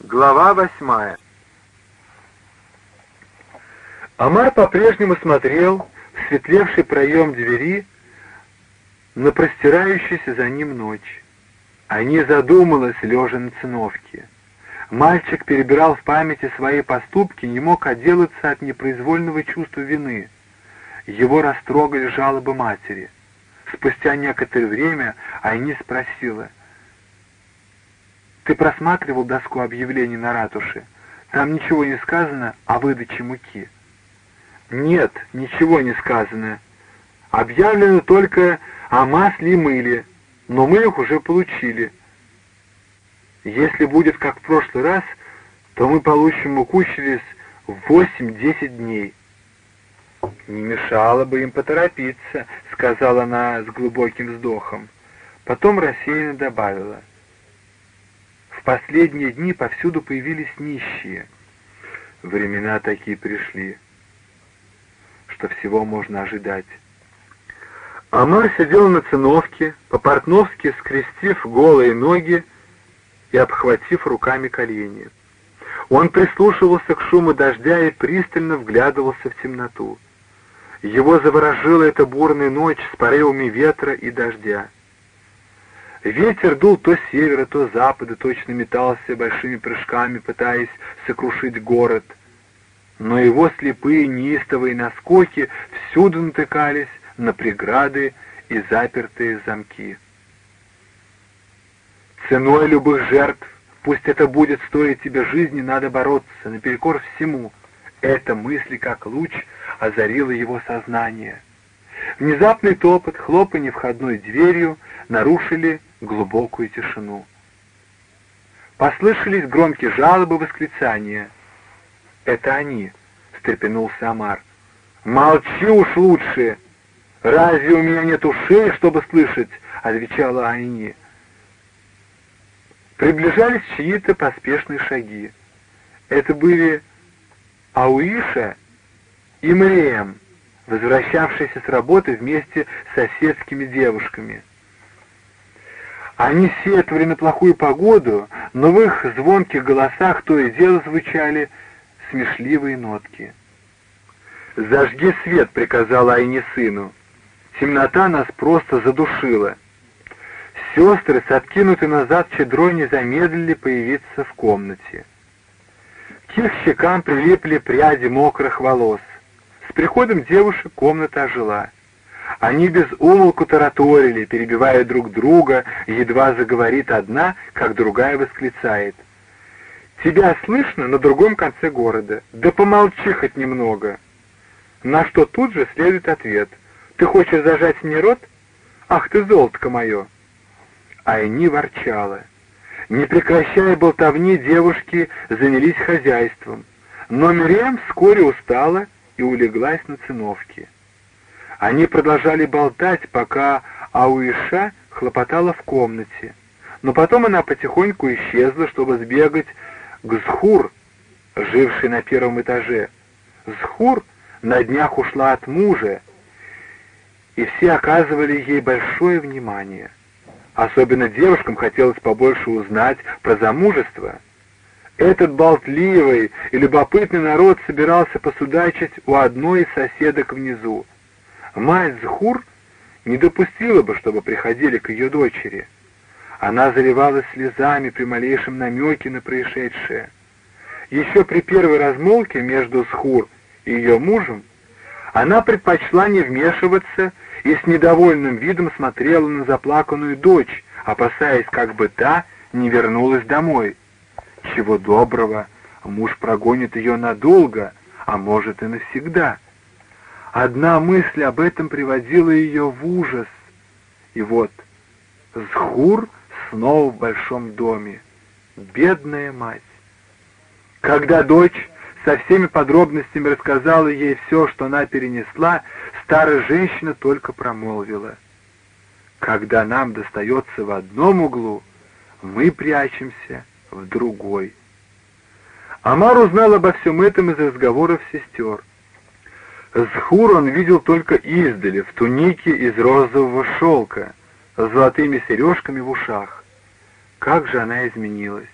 Глава восьмая. Амар по-прежнему смотрел в светлевший проем двери на простирающуюся за ним ночь. А не задумалась, лежа на циновке. Мальчик перебирал в памяти свои поступки, не мог отделаться от непроизвольного чувства вины. Его растрогали жалобы матери. Спустя некоторое время Айни спросила — ты просматривал доску объявлений на ратуше? Там ничего не сказано о выдаче муки. Нет, ничего не сказано. Объявлено только о масле и мыле, но мы их уже получили. Если будет как в прошлый раз, то мы получим муку через 8-10 дней. «Не мешало бы им поторопиться», — сказала она с глубоким вздохом. Потом рассеянно добавила — последние дни повсюду появились нищие. Времена такие пришли, что всего можно ожидать. Амар сидел на циновке, по-портновски скрестив голые ноги и обхватив руками колени. Он прислушивался к шуму дождя и пристально вглядывался в темноту. Его заворожила эта бурная ночь с порывами ветра и дождя. Ветер дул то с севера, то с запада, точно метался большими прыжками, пытаясь сокрушить город. Но его слепые неистовые наскоки всюду натыкались на преграды и запертые замки. Ценой любых жертв, пусть это будет стоить тебе жизни, надо бороться, наперекор всему. Эта мысль, как луч, озарила его сознание. Внезапный топот, хлопанье входной дверью нарушили глубокую тишину. Послышались громкие жалобы, восклицания. «Это они!» — встрепенулся Амар. «Молчи уж лучше! Разве у меня нет ушей, чтобы слышать?» — отвечала Айни. Приближались чьи-то поспешные шаги. Это были Ауиша и Мариэм, возвращавшиеся с работы вместе с соседскими девушками. Они сетовали на плохую погоду, но в их звонких голосах то и дело звучали смешливые нотки. «Зажги свет», — приказала Айне сыну. Темнота нас просто задушила. Сестры с откинутой назад чедрой не замедлили появиться в комнате. К их щекам прилипли пряди мокрых волос. Приходом девушек комната ожила. Они без умолку тараторили, перебивая друг друга, едва заговорит одна, как другая восклицает. «Тебя слышно на другом конце города. Да помолчи хоть немного». На что тут же следует ответ. «Ты хочешь зажать мне рот? Ах ты, золотко мое!» Айни ворчала. Не прекращая болтовни, девушки занялись хозяйством. Но Мириам вскоре устала и улеглась на циновке. Они продолжали болтать, пока Ауиша хлопотала в комнате. Но потом она потихоньку исчезла, чтобы сбегать к Зхур, жившей на первом этаже. Зхур на днях ушла от мужа, и все оказывали ей большое внимание. Особенно девушкам хотелось побольше узнать про замужество. Этот болтливый и любопытный народ собирался посудачить у одной из соседок внизу. Мать Зхур не допустила бы, чтобы приходили к ее дочери. Она заливалась слезами при малейшем намеке на происшедшее. Еще при первой размолвке между Схур и ее мужем она предпочла не вмешиваться и с недовольным видом смотрела на заплаканную дочь, опасаясь, как бы та не вернулась домой. Чего доброго, муж прогонит ее надолго, а может и навсегда — Одна мысль об этом приводила ее в ужас. И вот Схур снова в большом доме. Бедная мать. Когда дочь со всеми подробностями рассказала ей все, что она перенесла, старая женщина только промолвила. Когда нам достается в одном углу, мы прячемся в другой. Амар узнал обо всем этом из разговоров сестер. Схур он видел только издали, в тунике из розового шелка, с золотыми сережками в ушах. Как же она изменилась!